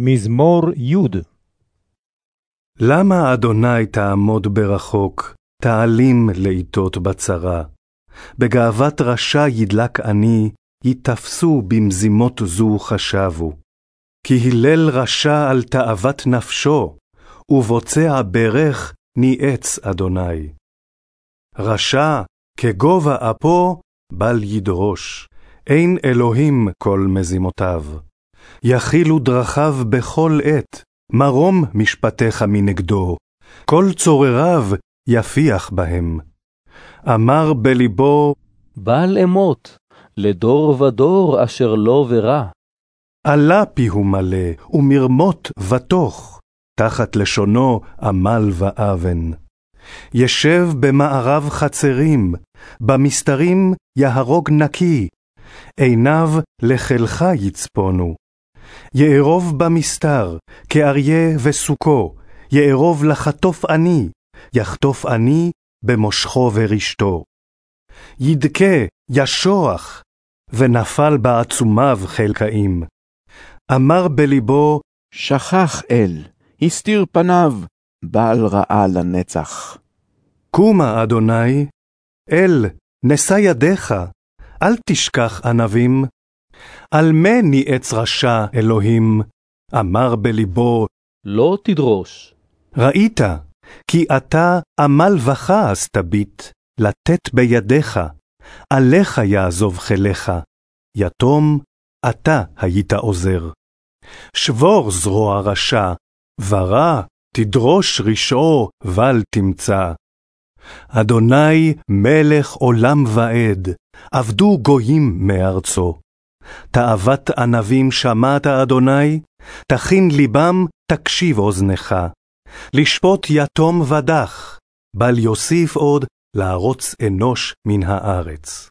מזמור י. למה אדוני תעמוד ברחוק, תעלים לעתות בצרה? בגאוות רשע ידלק אני, ייתפסו במזימות זו חשבו. כי הלל רשע על תאוות נפשו, ובוצע ברך ניאץ אדוני. רשע, כגובה אפו, בל ידרוש, אין אלוהים כל מזימותיו. יכילו דרכיו בכל עת, מרום משפטיך מנגדו, כל צורריו יפיח בהם. אמר בלבו, בל אמות, לדור ודור אשר לא ורע. עלה פיהו מלא, ומרמות ותוך, תחת לשונו עמל ואוון. ישב במערב חצרים, במסתרים יהרוג נקי, עיניו לחילך יצפונו. יארוב במסתר, כאריה וסוכו, יארוב לחטוף אני, יחטוף אני במושכו ורשתו. ידכה, ישוח, ונפל בעצומיו חלקאים. אמר בלבו, שכח אל, הסתיר פניו, בעל רעה לנצח. קומה, אדוני, אל, נשא ידיך, אל תשכח ענבים. על מה ניאץ רשע, אלוהים? אמר בלבו, לא תדרוש. ראית, כי אתה עמל וחס תביט, לתת בידיך, עליך יעזוב חיליך, יתום, אתה היית עוזר. שבור זרוע רשע, ורע תדרוש רשעו, בל תמצא. אדוני מלך עולם ועד, עבדו גויים מארצו. תאוות ענבים שמעת, אדוני, תכין ליבם, תקשיב אוזנך. לשפוט יתום ודח, בל יוסיף עוד לערוץ אנוש מן הארץ.